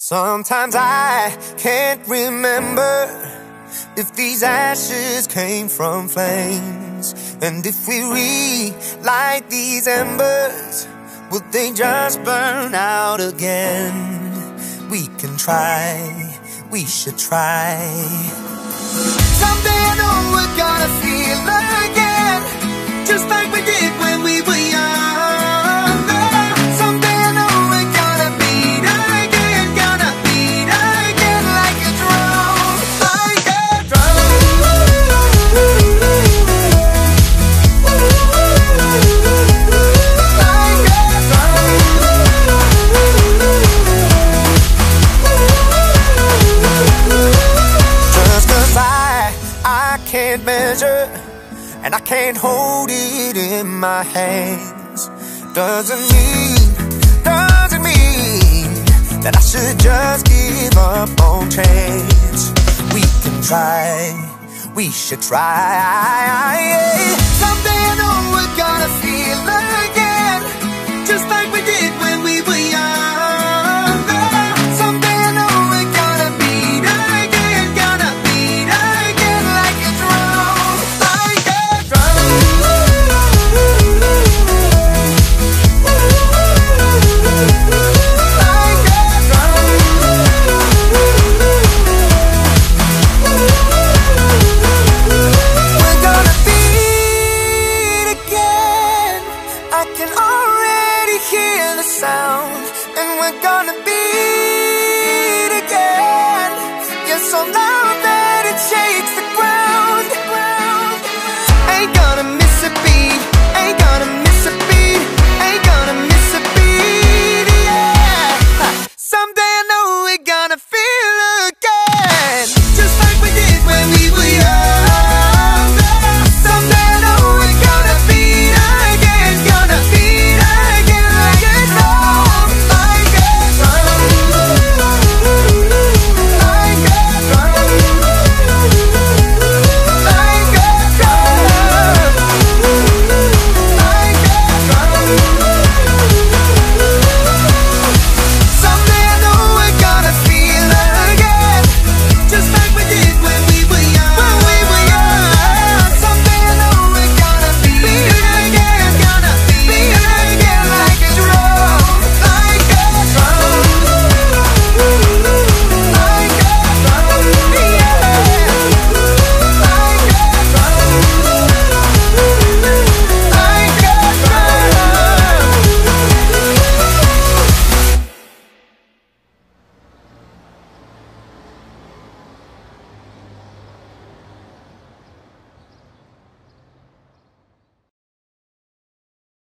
Sometimes I can't remember if these ashes came from flames. And if we relight these embers, will they just burn out again? We can try, we should try. Someday I know we're gonna feel again, can't measure and I can't hold it in my hands doesn't mean, doesn't mean that I should just give up on chance. We can try, we should try. Someday I know we're gonna feel hear the sound, and we're gonna be.